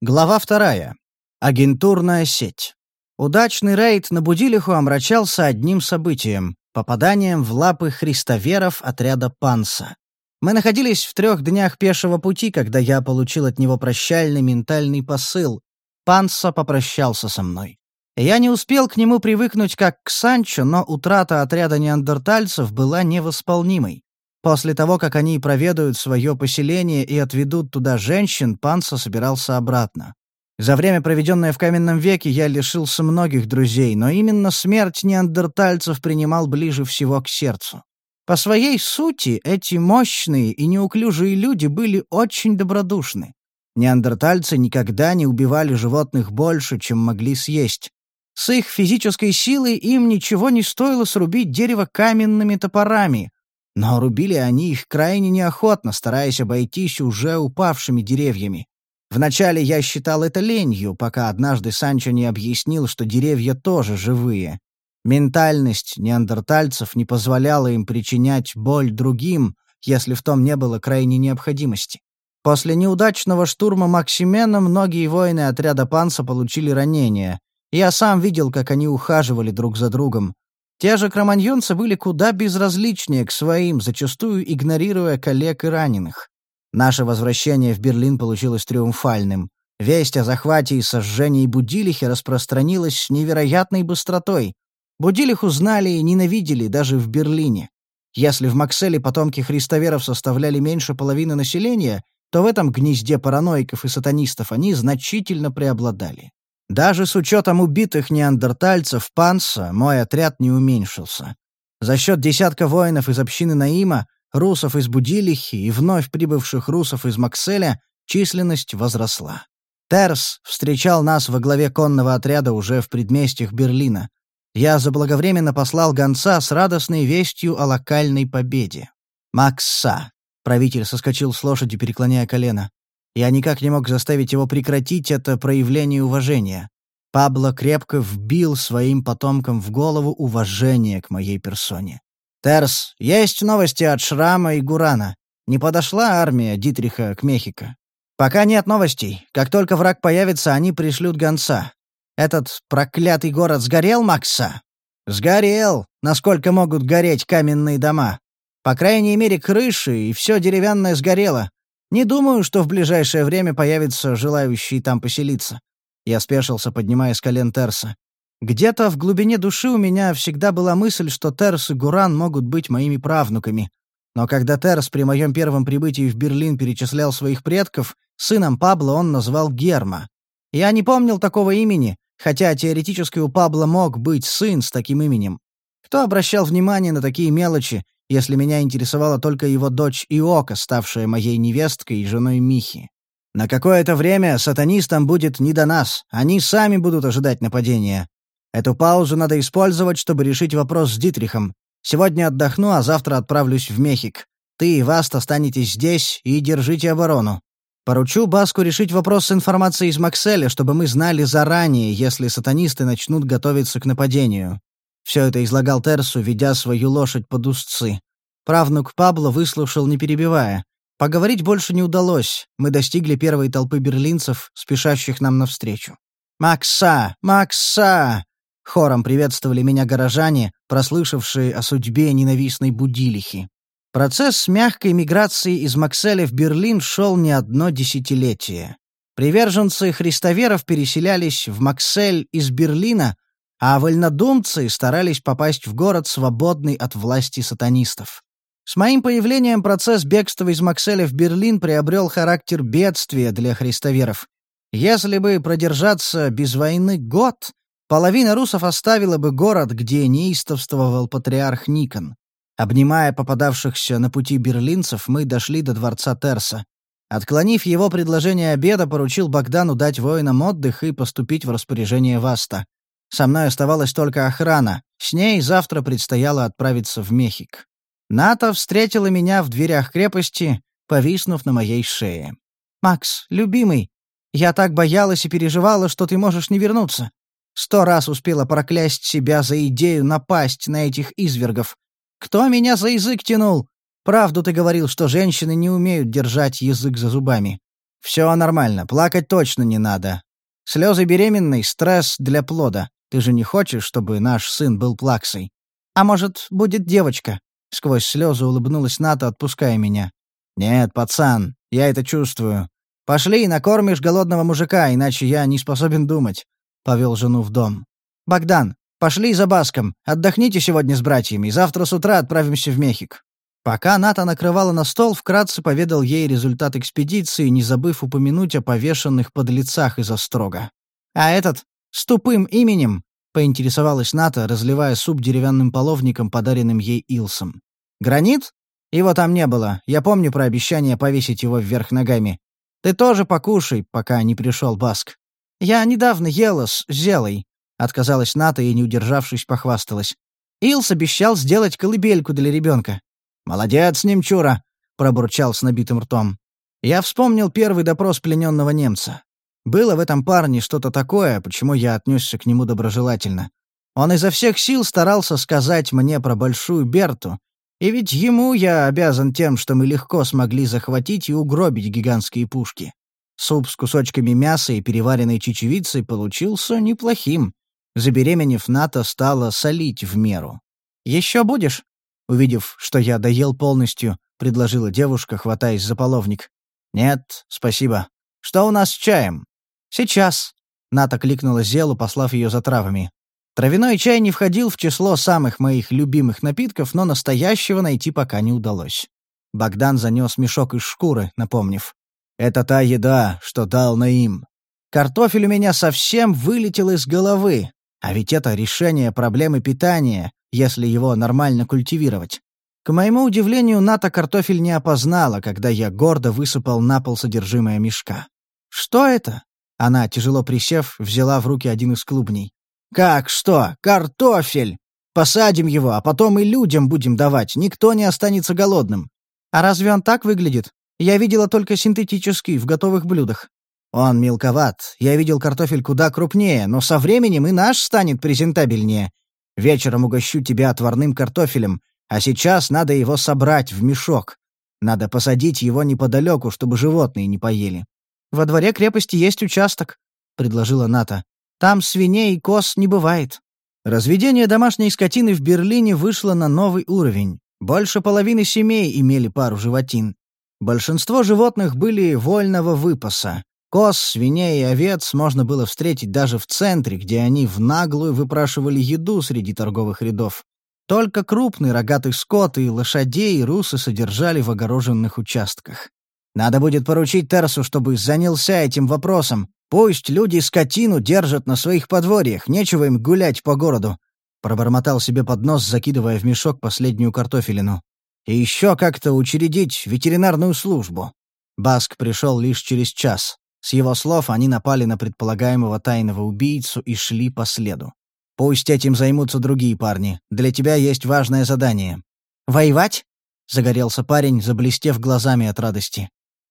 Глава вторая. Агентурная сеть. Удачный рейд на Будилиху омрачался одним событием — попаданием в лапы христоверов отряда Панса. Мы находились в трех днях пешего пути, когда я получил от него прощальный ментальный посыл. Панса попрощался со мной. Я не успел к нему привыкнуть как к Санчо, но утрата отряда неандертальцев была невосполнимой. После того, как они проведают свое поселение и отведут туда женщин, Панса собирался обратно. За время, проведенное в каменном веке, я лишился многих друзей, но именно смерть неандертальцев принимал ближе всего к сердцу. По своей сути, эти мощные и неуклюжие люди были очень добродушны. Неандертальцы никогда не убивали животных больше, чем могли съесть. С их физической силой им ничего не стоило срубить дерево каменными топорами, но рубили они их крайне неохотно, стараясь обойтись уже упавшими деревьями. Вначале я считал это ленью, пока однажды Санчо не объяснил, что деревья тоже живые. Ментальность неандертальцев не позволяла им причинять боль другим, если в том не было крайней необходимости. После неудачного штурма Максимена многие воины отряда Панса получили ранения. Я сам видел, как они ухаживали друг за другом. Те же кроманьонцы были куда безразличнее к своим, зачастую игнорируя коллег и раненых. Наше возвращение в Берлин получилось триумфальным. Весть о захвате и сожжении Будилихи распространилась с невероятной быстротой. Будилих узнали и ненавидели даже в Берлине. Если в Макселе потомки христоверов составляли меньше половины населения, то в этом гнезде параноиков и сатанистов они значительно преобладали. Даже с учетом убитых неандертальцев Панса мой отряд не уменьшился. За счет десятка воинов из общины Наима, русов из Будилихи и вновь прибывших русов из Макселя численность возросла. Терс встречал нас во главе конного отряда уже в предместьях Берлина. Я заблаговременно послал гонца с радостной вестью о локальной победе. «Макса!» — правитель соскочил с лошади, переклоняя колено. Я никак не мог заставить его прекратить это проявление уважения. Пабло крепко вбил своим потомкам в голову уважение к моей персоне. «Терс, есть новости от Шрама и Гурана. Не подошла армия Дитриха к Мехико?» «Пока нет новостей. Как только враг появится, они пришлют гонца. Этот проклятый город сгорел, Макса?» «Сгорел, насколько могут гореть каменные дома. По крайней мере, крыши и все деревянное сгорело. Не думаю, что в ближайшее время появятся желающие там поселиться. Я спешился, поднимая с колен Терса. Где-то в глубине души у меня всегда была мысль, что Терс и Гуран могут быть моими правнуками. Но когда Терс при моем первом прибытии в Берлин перечислял своих предков, сыном Пабло он назвал Герма. Я не помнил такого имени, хотя теоретически у Пабло мог быть сын с таким именем. Кто обращал внимание на такие мелочи, если меня интересовала только его дочь Иока, ставшая моей невесткой и женой Михи. На какое-то время сатанистам будет не до нас, они сами будут ожидать нападения. Эту паузу надо использовать, чтобы решить вопрос с Дитрихом. Сегодня отдохну, а завтра отправлюсь в Мехик. Ты и Васт останетесь здесь и держите оборону. Поручу Баску решить вопрос с информацией из Макселя, чтобы мы знали заранее, если сатанисты начнут готовиться к нападению. Все это излагал Терсу, ведя свою лошадь под узцы. Правнук Пабло выслушал, не перебивая. Поговорить больше не удалось. Мы достигли первой толпы берлинцев, спешащих нам навстречу. «Макса! Макса!» Хором приветствовали меня горожане, прослышавшие о судьбе ненавистной Будилихи. Процесс мягкой миграции из Макселя в Берлин шел не одно десятилетие. Приверженцы христоверов переселялись в Максель из Берлина, а вольнодумцы старались попасть в город, свободный от власти сатанистов. С моим появлением процесс бегства из Макселя в Берлин приобрел характер бедствия для христоверов. Если бы продержаться без войны год, половина русов оставила бы город, где неистовствовал патриарх Никон. Обнимая попадавшихся на пути берлинцев, мы дошли до дворца Терса. Отклонив его предложение обеда, поручил Богдану дать воинам отдых и поступить в распоряжение Васта. Со мной оставалась только охрана. С ней завтра предстояло отправиться в Мехик. Ната встретила меня в дверях крепости, повиснув на моей шее. «Макс, любимый, я так боялась и переживала, что ты можешь не вернуться. Сто раз успела проклясть себя за идею напасть на этих извергов. Кто меня за язык тянул? Правду ты говорил, что женщины не умеют держать язык за зубами. Все нормально, плакать точно не надо. Слезы беременной — стресс для плода. Ты же не хочешь, чтобы наш сын был плаксой? А может, будет девочка?» Сквозь слезы улыбнулась Ната, отпуская меня. «Нет, пацан, я это чувствую. Пошли, накормишь голодного мужика, иначе я не способен думать», — повел жену в дом. «Богдан, пошли за Баском. Отдохните сегодня с братьями. Завтра с утра отправимся в Мехик». Пока Ната накрывала на стол, вкратце поведал ей результат экспедиции, не забыв упомянуть о повешенных подлецах из Острога. «А этот? С тупым именем?» — поинтересовалась Ната, разливая суп деревянным половником, подаренным ей Илсом. «Гранит? Его там не было. Я помню про обещание повесить его вверх ногами. Ты тоже покушай, пока не пришел Баск. Я недавно ела с Зелой», — отказалась Ната и, не удержавшись, похвасталась. «Илс обещал сделать колыбельку для ребенка. «Молодец, немчура!» — пробурчал с набитым ртом. Я вспомнил первый допрос плененного немца. Было в этом парне что-то такое, почему я отнесся к нему доброжелательно. Он изо всех сил старался сказать мне про Большую Берту, и ведь ему я обязан тем, что мы легко смогли захватить и угробить гигантские пушки. Суп с кусочками мяса и переваренной чечевицей получился неплохим. Забеременев, Ната стала солить в меру. «Еще будешь?» Увидев, что я доел полностью, предложила девушка, хватаясь за половник. «Нет, спасибо. Что у нас с чаем?» «Сейчас». Ната кликнула Зелу, послав ее за травами. Травяной чай не входил в число самых моих любимых напитков, но настоящего найти пока не удалось. Богдан занес мешок из шкуры, напомнив. «Это та еда, что дал Наим. Картофель у меня совсем вылетел из головы, а ведь это решение проблемы питания, если его нормально культивировать. К моему удивлению, Ната картофель не опознала, когда я гордо высыпал на пол содержимое мешка. «Что это?» Она, тяжело присев, взяла в руки один из клубней. «Как что? Картофель! Посадим его, а потом и людям будем давать, никто не останется голодным». «А разве он так выглядит? Я видела только синтетический, в готовых блюдах». «Он мелковат. Я видел картофель куда крупнее, но со временем и наш станет презентабельнее. Вечером угощу тебя отварным картофелем, а сейчас надо его собрать в мешок. Надо посадить его неподалеку, чтобы животные не поели». «Во дворе крепости есть участок», — предложила Ната. «Там свиней и коз не бывает». Разведение домашней скотины в Берлине вышло на новый уровень. Больше половины семей имели пару животин. Большинство животных были вольного выпаса. Коз, свиней и овец можно было встретить даже в центре, где они в наглую выпрашивали еду среди торговых рядов. Только крупный рогатый скот и лошадей русы содержали в огороженных участках. Надо будет поручить Терсу, чтобы занялся этим вопросом. Пусть люди скотину держат на своих подворьях, нечего им гулять по городу. Пробормотал себе под нос, закидывая в мешок последнюю картофелину. И еще как-то учредить ветеринарную службу. Баск пришел лишь через час. С его слов они напали на предполагаемого тайного убийцу и шли по следу. «Пусть этим займутся другие парни. Для тебя есть важное задание». «Воевать?» — загорелся парень, заблестев глазами от радости.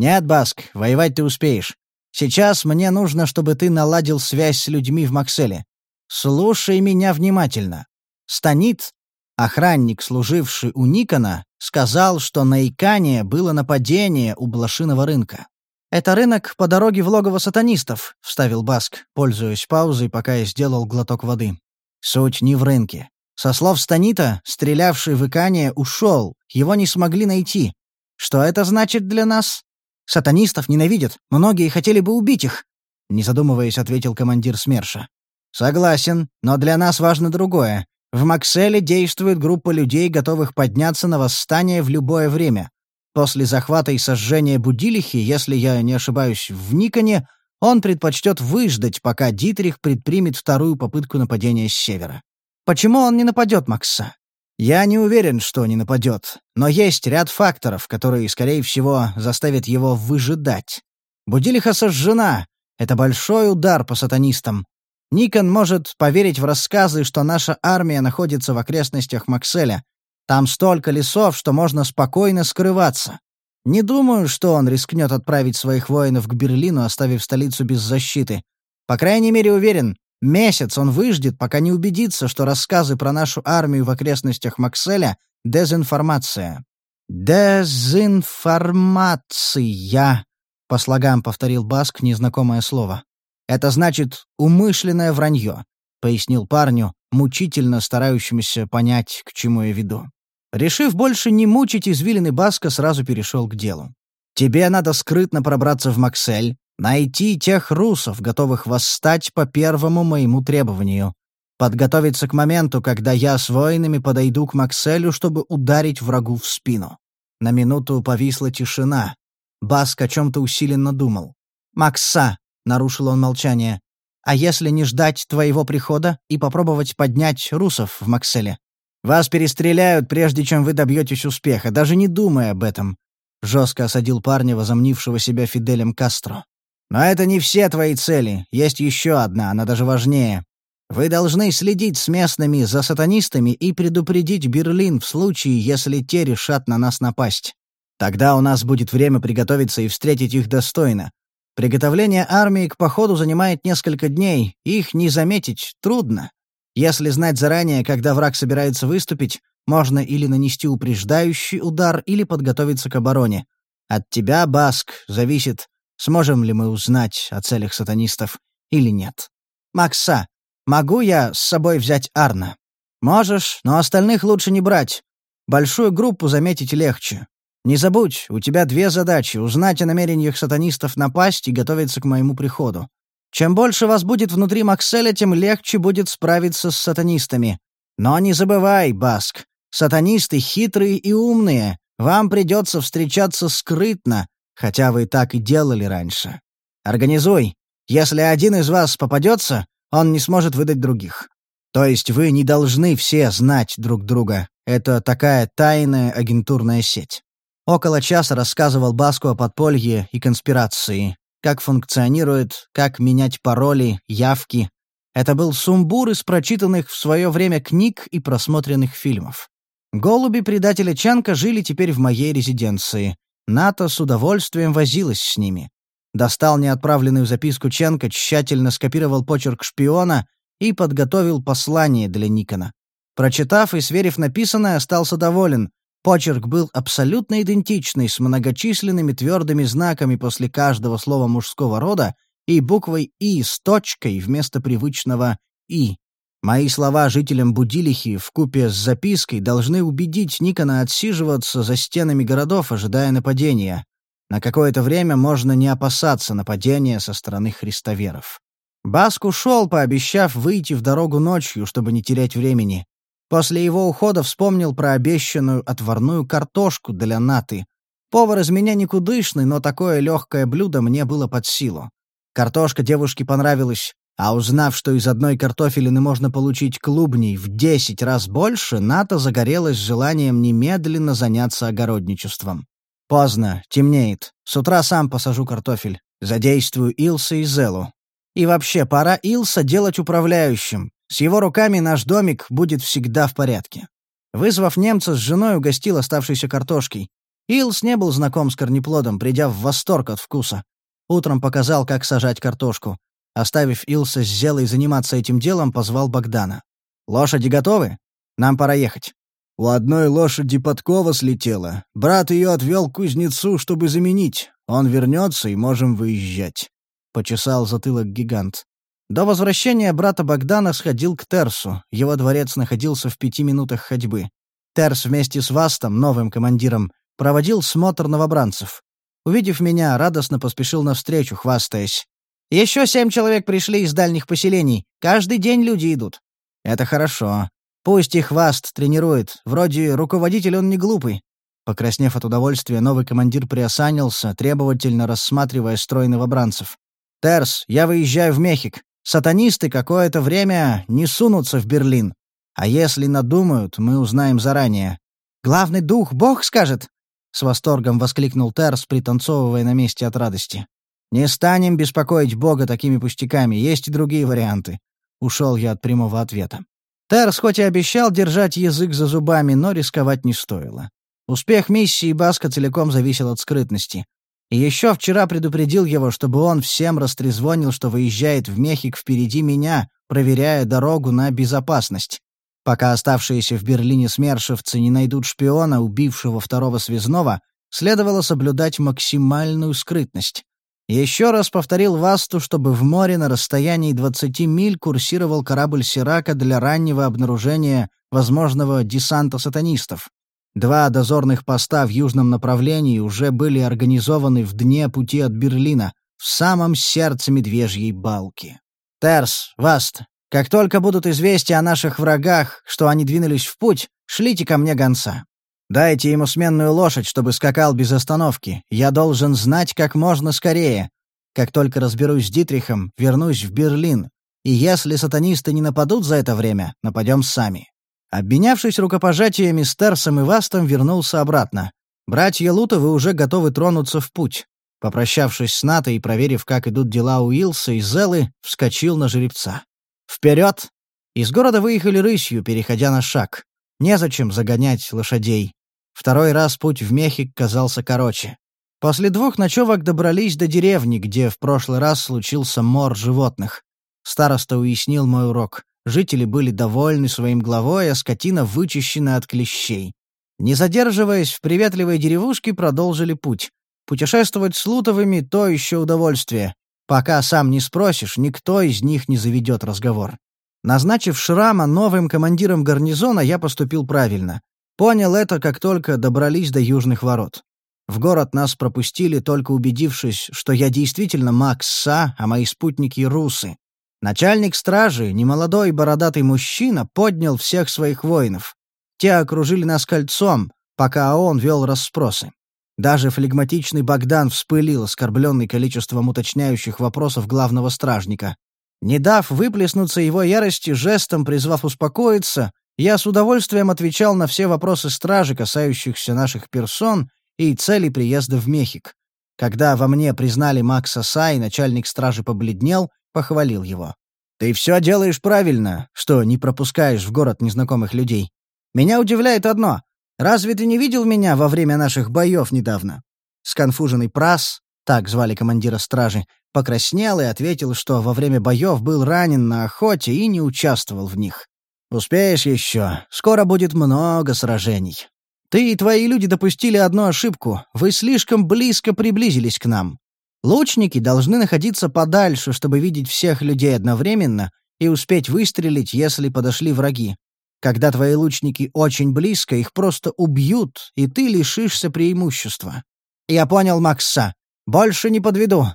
«Нет, Баск, воевать ты успеешь. Сейчас мне нужно, чтобы ты наладил связь с людьми в Макселе. Слушай меня внимательно. Станит, охранник, служивший у Никона, сказал, что на Икане было нападение у блошиного рынка. «Это рынок по дороге в логово сатанистов», — вставил Баск, пользуясь паузой, пока я сделал глоток воды. «Суть не в рынке. Со слов Станита, стрелявший в Икане ушел, его не смогли найти. Что это значит для нас? Сатанистов ненавидят, многие хотели бы убить их», — не задумываясь, ответил командир СМЕРШа. «Согласен, но для нас важно другое. В Макселе действует группа людей, готовых подняться на восстание в любое время. После захвата и сожжения Будилихи, если я не ошибаюсь, в Никоне, он предпочтет выждать, пока Дитрих предпримет вторую попытку нападения с севера. Почему он не нападет, Макса? Я не уверен, что не нападет, но есть ряд факторов, которые, скорее всего, заставят его выжидать. Будилиха сожжена. Это большой удар по сатанистам. Никон может поверить в рассказы, что наша армия находится в окрестностях Макселя, там столько лесов, что можно спокойно скрываться. Не думаю, что он рискнет отправить своих воинов к Берлину, оставив столицу без защиты. По крайней мере, уверен, месяц он выждет, пока не убедится, что рассказы про нашу армию в окрестностях Макселя — дезинформация. Дезинформация. по слогам повторил Баск незнакомое слово. «Это значит умышленное вранье», — пояснил парню, мучительно старающемуся понять, к чему я веду. Решив больше не мучить извилины Баска, сразу перешел к делу. «Тебе надо скрытно пробраться в Максель, найти тех русов, готовых восстать по первому моему требованию, подготовиться к моменту, когда я с воинами подойду к Макселю, чтобы ударить врагу в спину». На минуту повисла тишина. Баск о чем-то усиленно думал. «Макса!» — нарушил он молчание. «А если не ждать твоего прихода и попробовать поднять русов в Макселе? Вас перестреляют, прежде чем вы добьетесь успеха, даже не думая об этом», — жестко осадил парня, возомнившего себя Фиделем Кастро. «Но это не все твои цели. Есть еще одна, она даже важнее. Вы должны следить с местными за сатанистами и предупредить Берлин в случае, если те решат на нас напасть. Тогда у нас будет время приготовиться и встретить их достойно. Приготовление армии к походу занимает несколько дней, их не заметить трудно. Если знать заранее, когда враг собирается выступить, можно или нанести упреждающий удар, или подготовиться к обороне. От тебя, Баск, зависит, сможем ли мы узнать о целях сатанистов или нет. Макса, могу я с собой взять Арна? Можешь, но остальных лучше не брать. Большую группу заметить легче. Не забудь, у тебя две задачи — узнать о намерениях сатанистов напасть и готовиться к моему приходу. Чем больше вас будет внутри Макселя, тем легче будет справиться с сатанистами. Но не забывай, Баск, сатанисты хитрые и умные. Вам придется встречаться скрытно, хотя вы так и делали раньше. Организуй. Если один из вас попадется, он не сможет выдать других. То есть вы не должны все знать друг друга. Это такая тайная агентурная сеть. Около часа рассказывал Баску о подполье и конспирации, как функционирует, как менять пароли, явки. Это был сумбур из прочитанных в свое время книг и просмотренных фильмов. Голуби предателя Чанка жили теперь в моей резиденции. НАТО с удовольствием возилась с ними. Достал неотправленную записку Ченка, тщательно скопировал почерк шпиона и подготовил послание для Никона. Прочитав и сверив написанное, остался доволен. Почерк был абсолютно идентичный, с многочисленными твердыми знаками после каждого слова мужского рода и буквой «и» с точкой вместо привычного «и». Мои слова жителям Будилихи в купе с запиской должны убедить Никона отсиживаться за стенами городов, ожидая нападения. На какое-то время можно не опасаться нападения со стороны христоверов. Баск ушел, пообещав выйти в дорогу ночью, чтобы не терять времени. После его ухода вспомнил про обещанную отварную картошку для наты. Повар из меня никудышный, но такое легкое блюдо мне было под силу. Картошка девушке понравилась, а узнав, что из одной картофелины можно получить клубней в десять раз больше, Ната загорелась желанием немедленно заняться огородничеством. Поздно, темнеет. С утра сам посажу картофель. Задействую Илса и Зелу. И вообще, пора Илса делать управляющим. С его руками наш домик будет всегда в порядке. Вызвав немца с женой, угостил оставшейся картошкой. Илс не был знаком с корнеплодом, придя в восторг от вкуса. Утром показал, как сажать картошку. Оставив Илса с Зелой заниматься этим делом, позвал Богдана. «Лошади готовы? Нам пора ехать». «У одной лошади подкова слетела. Брат ее отвел к кузнецу, чтобы заменить. Он вернется, и можем выезжать», — почесал затылок гигант. До возвращения брата Богдана сходил к Терсу, его дворец находился в пяти минутах ходьбы. Терс вместе с Вастом, новым командиром, проводил смотр новобранцев. Увидев меня, радостно поспешил навстречу, хвастаясь. «Еще семь человек пришли из дальних поселений. Каждый день люди идут». «Это хорошо. Пусть их Васт тренирует. Вроде руководитель он не глупый». Покраснев от удовольствия, новый командир приосанился, требовательно рассматривая строй новобранцев. «Терс, я выезжаю в Мехик. Сатанисты какое-то время не сунутся в Берлин. А если надумают, мы узнаем заранее. «Главный дух Бог скажет!» — с восторгом воскликнул Терс, пританцовывая на месте от радости. «Не станем беспокоить Бога такими пустяками, есть и другие варианты». Ушел я от прямого ответа. Терс хоть и обещал держать язык за зубами, но рисковать не стоило. Успех миссии Баска целиком зависел от скрытности. И еще вчера предупредил его, чтобы он всем растрезвонил, что выезжает в Мехик впереди меня, проверяя дорогу на безопасность. Пока оставшиеся в Берлине смершевцы не найдут шпиона, убившего второго связного, следовало соблюдать максимальную скрытность. Еще раз повторил Васту, чтобы в море на расстоянии 20 миль курсировал корабль Сирака для раннего обнаружения возможного десанта сатанистов. Два дозорных поста в южном направлении уже были организованы в дне пути от Берлина, в самом сердце Медвежьей балки. «Терс, Васт, как только будут известия о наших врагах, что они двинулись в путь, шлите ко мне гонца. Дайте ему сменную лошадь, чтобы скакал без остановки. Я должен знать как можно скорее. Как только разберусь с Дитрихом, вернусь в Берлин. И если сатанисты не нападут за это время, нападем сами». Обменявшись рукопожатиями с Терсом и Вастом, вернулся обратно. Братья Лутовы уже готовы тронуться в путь. Попрощавшись с Натой и проверив, как идут дела у Илса и Зелы, вскочил на жеребца. «Вперед!» Из города выехали рысью, переходя на шаг. Незачем загонять лошадей. Второй раз путь в Мехик казался короче. После двух ночевок добрались до деревни, где в прошлый раз случился мор животных. Староста уяснил мой урок. Жители были довольны своим главой, а скотина вычищена от клещей. Не задерживаясь в приветливой деревушке, продолжили путь. Путешествовать с Лутовыми — то еще удовольствие. Пока сам не спросишь, никто из них не заведет разговор. Назначив Шрама новым командиром гарнизона, я поступил правильно. Понял это, как только добрались до южных ворот. В город нас пропустили, только убедившись, что я действительно Макс Са, а мои спутники — русы. Начальник стражи, немолодой бородатый мужчина, поднял всех своих воинов. Те окружили нас кольцом, пока он вел расспросы. Даже флегматичный Богдан вспылил, оскорбленный количеством уточняющих вопросов главного стражника. Не дав выплеснуться его ярости, жестом призвав успокоиться, я с удовольствием отвечал на все вопросы стражи, касающихся наших персон и цели приезда в Мехик. Когда во мне признали Макса Сай, начальник стражи побледнел, похвалил его. «Ты все делаешь правильно, что не пропускаешь в город незнакомых людей. Меня удивляет одно. Разве ты не видел меня во время наших боев недавно?» Сконфуженный Прас, так звали командира стражи, покраснел и ответил, что во время боев был ранен на охоте и не участвовал в них. «Успеешь еще. Скоро будет много сражений. Ты и твои люди допустили одну ошибку. Вы слишком близко приблизились к нам. Лучники должны находиться подальше, чтобы видеть всех людей одновременно и успеть выстрелить, если подошли враги. Когда твои лучники очень близко, их просто убьют, и ты лишишься преимущества. Я понял Макса. Больше не подведу.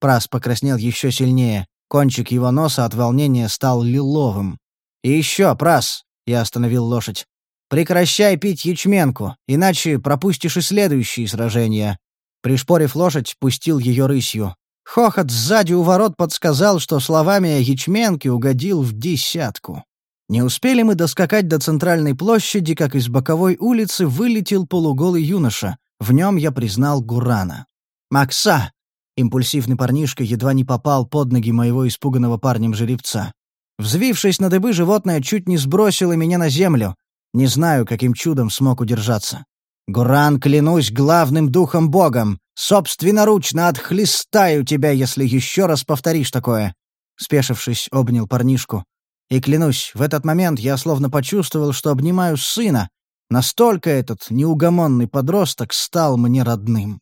Прас покраснел еще сильнее. Кончик его носа от волнения стал лиловым. «И еще, Прас!» — я остановил лошадь. «Прекращай пить ячменку, иначе пропустишь и следующие сражения». Пришпорив лошадь, пустил ее рысью. Хохот сзади у ворот подсказал, что словами о ячменке угодил в десятку. Не успели мы доскакать до центральной площади, как из боковой улицы вылетел полуголый юноша. В нем я признал Гурана. «Макса!» Импульсивный парнишка едва не попал под ноги моего испуганного парнем жеребца. Взвившись на дыбы, животное чуть не сбросило меня на землю. Не знаю, каким чудом смог удержаться. «Гуран, клянусь главным духом богом! Собственноручно отхлестаю тебя, если еще раз повторишь такое!» Спешившись, обнял парнишку. И клянусь, в этот момент я словно почувствовал, что обнимаю сына. Настолько этот неугомонный подросток стал мне родным.